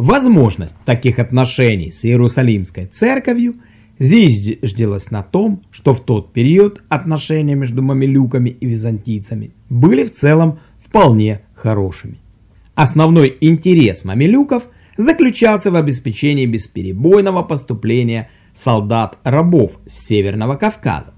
Возможность таких отношений с Иерусалимской церковью зиждилась на том, что в тот период отношения между мамилюками и византийцами были в целом вполне хорошими. Основной интерес мамилюков заключался в обеспечении бесперебойного поступления солдат-рабов с Северного Кавказа.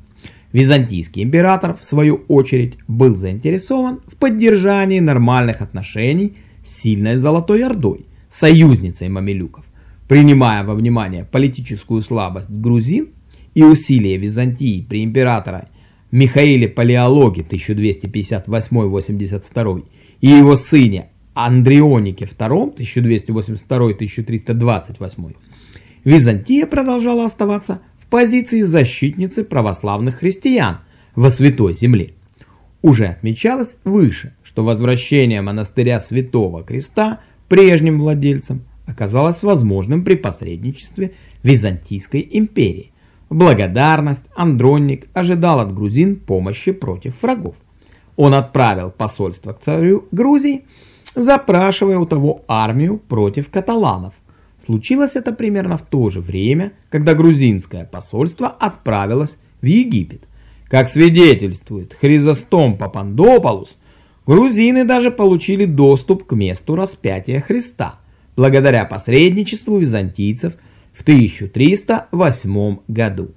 Византийский император, в свою очередь, был заинтересован в поддержании нормальных отношений с сильной Золотой Ордой, союзницей мамилюков. Принимая во внимание политическую слабость грузин и усилия Византии при императоре Михаиле Палеологе 1258-82 и его сыне Андрионике II 1282-1328, Византия продолжала оставаться в позиции защитницы православных христиан во Святой Земле. Уже отмечалось выше, что возвращение монастыря Святого Креста прежним владельцам оказалось возможным при посредничестве Византийской империи. Благодарность Андронник ожидал от грузин помощи против врагов. Он отправил посольство к царю Грузии, запрашивая у того армию против каталанов. Случилось это примерно в то же время, когда грузинское посольство отправилось в Египет. Как свидетельствует Хризостом Папандополус, грузины даже получили доступ к месту распятия Христа, благодаря посредничеству византийцев в 1308 году.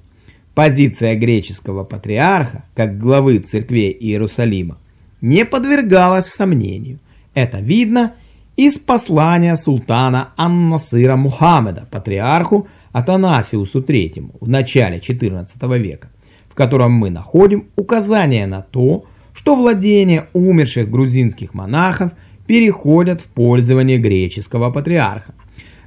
Позиция греческого патриарха, как главы церкви Иерусалима, не подвергалась сомнению. Это видно из послания султана Ан-Насыра Мухаммеда, патриарху Атанасиусу III в начале XIV века, в котором мы находим указание на то, что владения умерших грузинских монахов переходят в пользование греческого патриарха.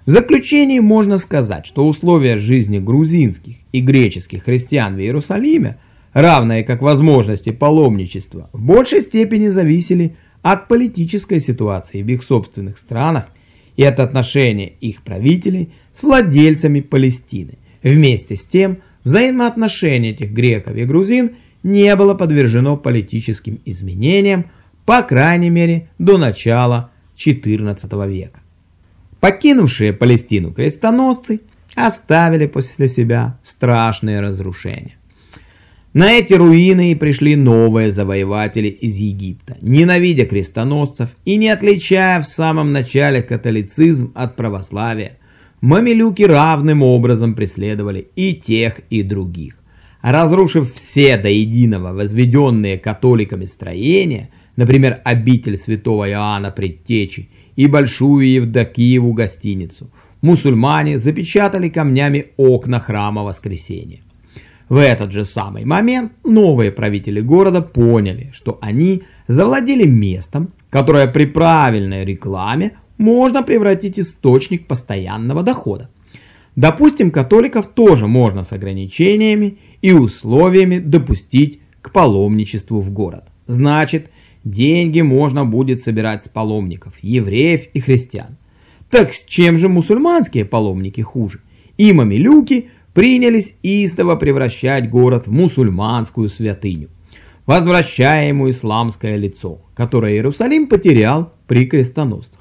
В заключении можно сказать, что условия жизни грузинских и греческих христиан в Иерусалиме, равные как возможности паломничества, в большей степени зависели от политической ситуации в их собственных странах и от отношения их правителей с владельцами Палестины. Вместе с тем, взаимоотношения этих греков и грузин не было подвержено политическим изменениям, по крайней мере, до начала XIV века. Покинувшие Палестину крестоносцы оставили после себя страшные разрушения. На эти руины и пришли новые завоеватели из Египта, ненавидя крестоносцев и не отличая в самом начале католицизм от православия. Мамилюки равным образом преследовали и тех, и других. Разрушив все до единого возведенные католиками строения, например, обитель святого Иоанна Предтечи и Большую Евдокиеву гостиницу, мусульмане запечатали камнями окна храма Воскресения. В этот же самый момент новые правители города поняли, что они завладели местом, которое при правильной рекламе можно превратить источник постоянного дохода. Допустим, католиков тоже можно с ограничениями и условиями допустить к паломничеству в город. Значит, деньги можно будет собирать с паломников, евреев и христиан. Так с чем же мусульманские паломники хуже? И мамилюки принялись истово превращать город в мусульманскую святыню, возвращая ему исламское лицо, которое Иерусалим потерял при крестоносцах.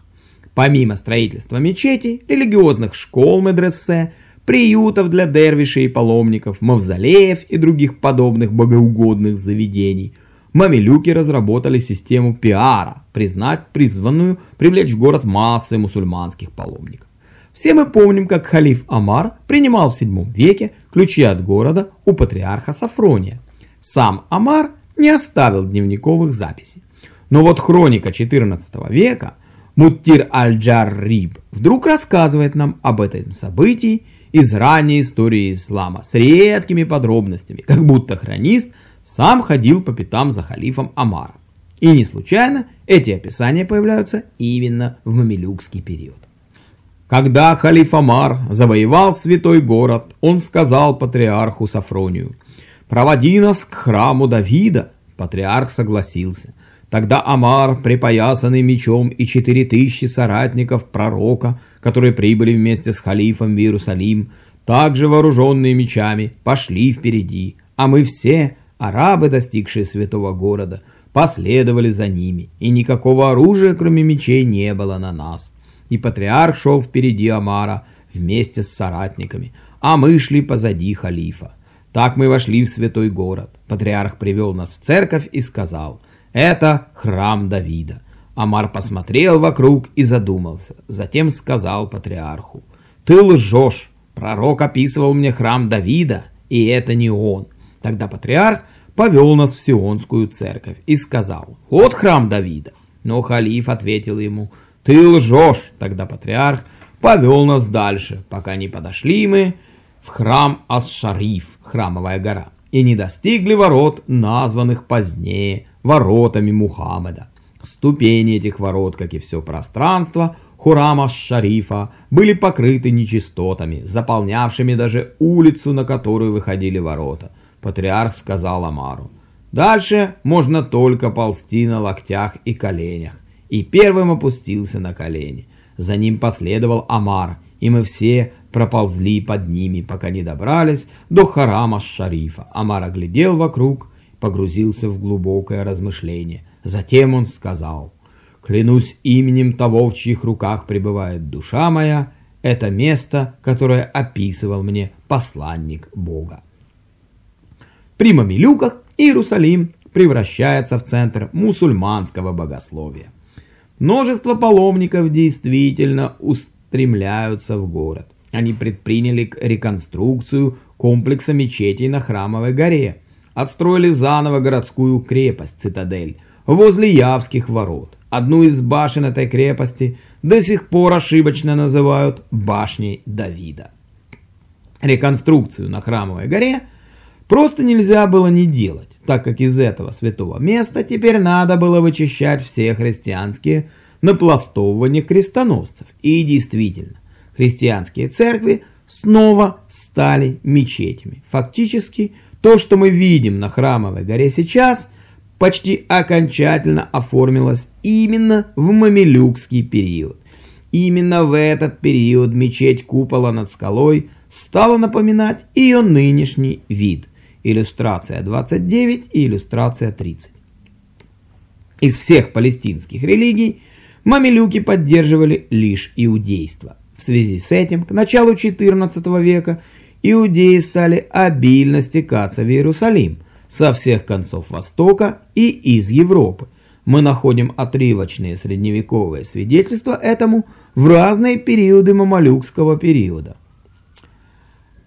Помимо строительства мечетей, религиозных школ медресе, приютов для дервишей и паломников, мавзолеев и других подобных богоугодных заведений, мамилюки разработали систему пиара, признать призванную привлечь в город массы мусульманских паломников. Все мы помним, как халиф Амар принимал в VII веке ключи от города у патриарха Сафрония. Сам Амар не оставил дневниковых записей. Но вот хроника XIV века Муттир аль-Джарриб вдруг рассказывает нам об этом событии из ранней истории ислама с редкими подробностями, как будто хронист сам ходил по пятам за халифом Амара. И не случайно эти описания появляются именно в мамилюкский период. Когда халиф Амар завоевал святой город, он сказал патриарху Сафронию, «Проводи нас к храму Давида». Патриарх согласился. Тогда Амар, припоясанный мечом и четыре тысячи соратников пророка, которые прибыли вместе с халифом в Иерусалим, также вооруженные мечами, пошли впереди, а мы все, арабы, достигшие святого города, последовали за ними, и никакого оружия, кроме мечей, не было на нас. и патриарх шел впереди Амара вместе с соратниками, а мы шли позади халифа. Так мы вошли в святой город. Патриарх привел нас в церковь и сказал, «Это храм Давида». Амар посмотрел вокруг и задумался. Затем сказал патриарху, «Ты лжешь! Пророк описывал мне храм Давида, и это не он». Тогда патриарх повел нас в Сионскую церковь и сказал, «Вот храм Давида». Но халиф ответил ему, «Ты лжешь!» Тогда патриарх повел нас дальше, пока не подошли мы в храм Ас-Шариф, храмовая гора, и не достигли ворот, названных позднее воротами Мухаммеда. Ступени этих ворот, как и все пространство хурама Шарифа, были покрыты нечистотами, заполнявшими даже улицу, на которую выходили ворота. Патриарх сказал Амару, «Дальше можно только ползти на локтях и коленях». И первым опустился на колени. За ним последовал Амар, и мы все проползли под ними, пока не добрались до харама Шарифа. Амар оглядел вокруг, погрузился в глубокое размышление. Затем он сказал, «Клянусь именем того, в чьих руках пребывает душа моя, это место, которое описывал мне посланник Бога». При Мамилюках Иерусалим превращается в центр мусульманского богословия. Множество паломников действительно устремляются в город. Они предприняли реконструкцию комплекса мечетей на Храмовой горе, отстроили заново городскую крепость, цитадель, возле Явских ворот. Одну из башен этой крепости до сих пор ошибочно называют башней Давида. Реконструкцию на Храмовой горе просто нельзя было не делать, так как из этого святого места теперь надо было вычищать все христианские напластовывания крестоносцев. И действительно, христианские церкви снова стали мечетями. Фактически, то, что мы видим на Храмовой горе сейчас, почти окончательно оформилось именно в мамилюкский период. Именно в этот период мечеть купола над скалой стала напоминать ее нынешний вид. Иллюстрация 29 и иллюстрация 30. Из всех палестинских религий мамилюки поддерживали лишь иудейство. В связи с этим к началу XIV века иудеи стали обильно стекаться в Иерусалим со всех концов Востока и из Европы. Мы находим отрывочные средневековые свидетельства этому в разные периоды мамалюкского периода.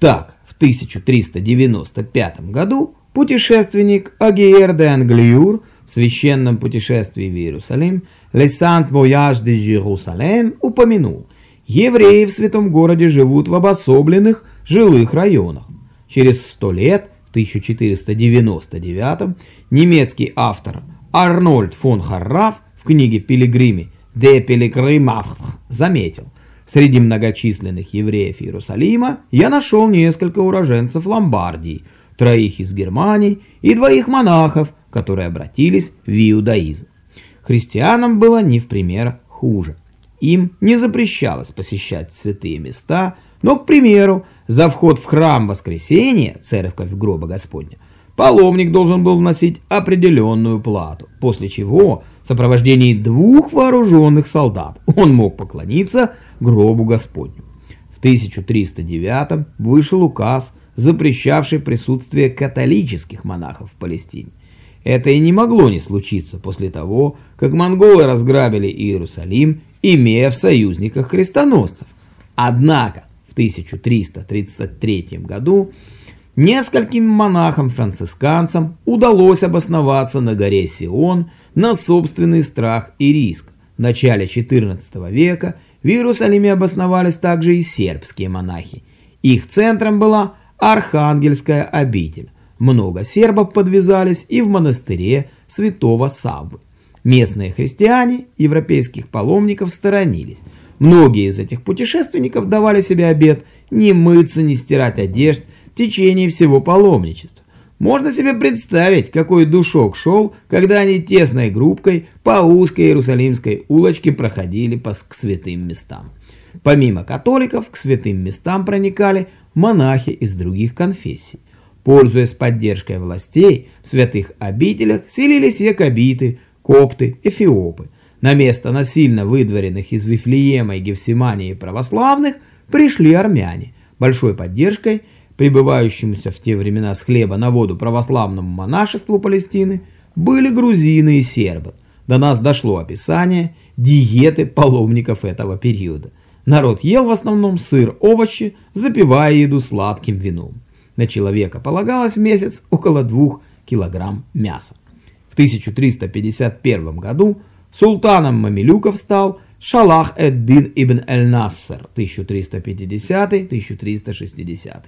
Так, в 1395 году путешественник Агиер де Англиюр в священном путешествии в Иерусалим «Le Saint Voyage de Jérusalem» упомянул – евреи в святом городе живут в обособленных жилых районах. Через сто лет, в 1499 немецкий автор Арнольд фон Харраф в книге «Пилигриме» «De Pilgrimach» заметил, среди многочисленных евреев Иерусалима я нашел несколько уроженцев Ломбардии, троих из Германии и двоих монахов, которые обратились в иудаизм. Христианам было не в пример хуже. Им не запрещалось посещать святые места, но, к примеру, за вход в храм воскресения, церковь гроба Господня, паломник должен был вносить определенную плату, после чего в сопровождении двух вооруженных солдат он мог поклониться гробу Господню. В 1309 вышел указ, запрещавший присутствие католических монахов в Палестине. Это и не могло не случиться после того, как монголы разграбили Иерусалим имея в союзниках крестоносцев. Однако в 1333 году нескольким монахам-францисканцам удалось обосноваться на горе Сион на собственный страх и риск. В начале XIV века в Иерусалиме обосновались также и сербские монахи. Их центром была Архангельская обитель. Много сербов подвязались и в монастыре святого Саввы. Местные христиане европейских паломников сторонились. Многие из этих путешественников давали себе обет не мыться, не стирать одежд в течение всего паломничества. Можно себе представить, какой душок шел, когда они тесной группкой по узкой Иерусалимской улочке проходили по к святым местам. Помимо католиков, к святым местам проникали монахи из других конфессий. Пользуясь поддержкой властей, в святых обителях селились якобиты – копты, эфиопы. На место насильно выдворенных из Вифлеема и Гефсимании православных пришли армяне, большой поддержкой прибывающемуся в те времена с хлеба на воду православному монашеству Палестины, были грузины и сербы. До нас дошло описание диеты паломников этого периода. Народ ел в основном сыр, овощи, запивая еду сладким вином. На человека полагалось в месяц около 2 килограмм мяса. В 1351 году султаном мамилюков стал Шалах эд-Дин ибн эль-Нассер 1350-1360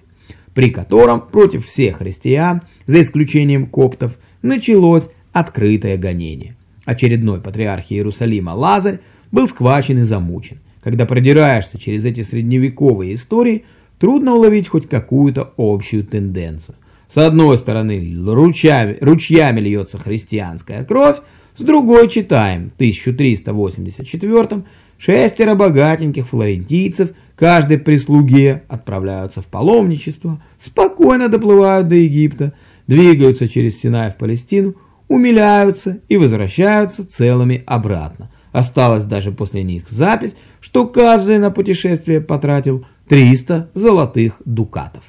при котором против всех христиан, за исключением коптов, началось открытое гонение. Очередной патриарх Иерусалима Лазарь был схвачен и замучен. Когда продираешься через эти средневековые истории, трудно уловить хоть какую-то общую тенденцию. С одной стороны, ручьями, ручьями льется христианская кровь, с другой читаем, в 1384 шестеро богатеньких флорентийцев каждой прислуге отправляются в паломничество, спокойно доплывают до Египта, двигаются через Синай в Палестину, умиляются и возвращаются целыми обратно. Осталось даже после них запись, что каждый на путешествие потратил 300 золотых дукатов.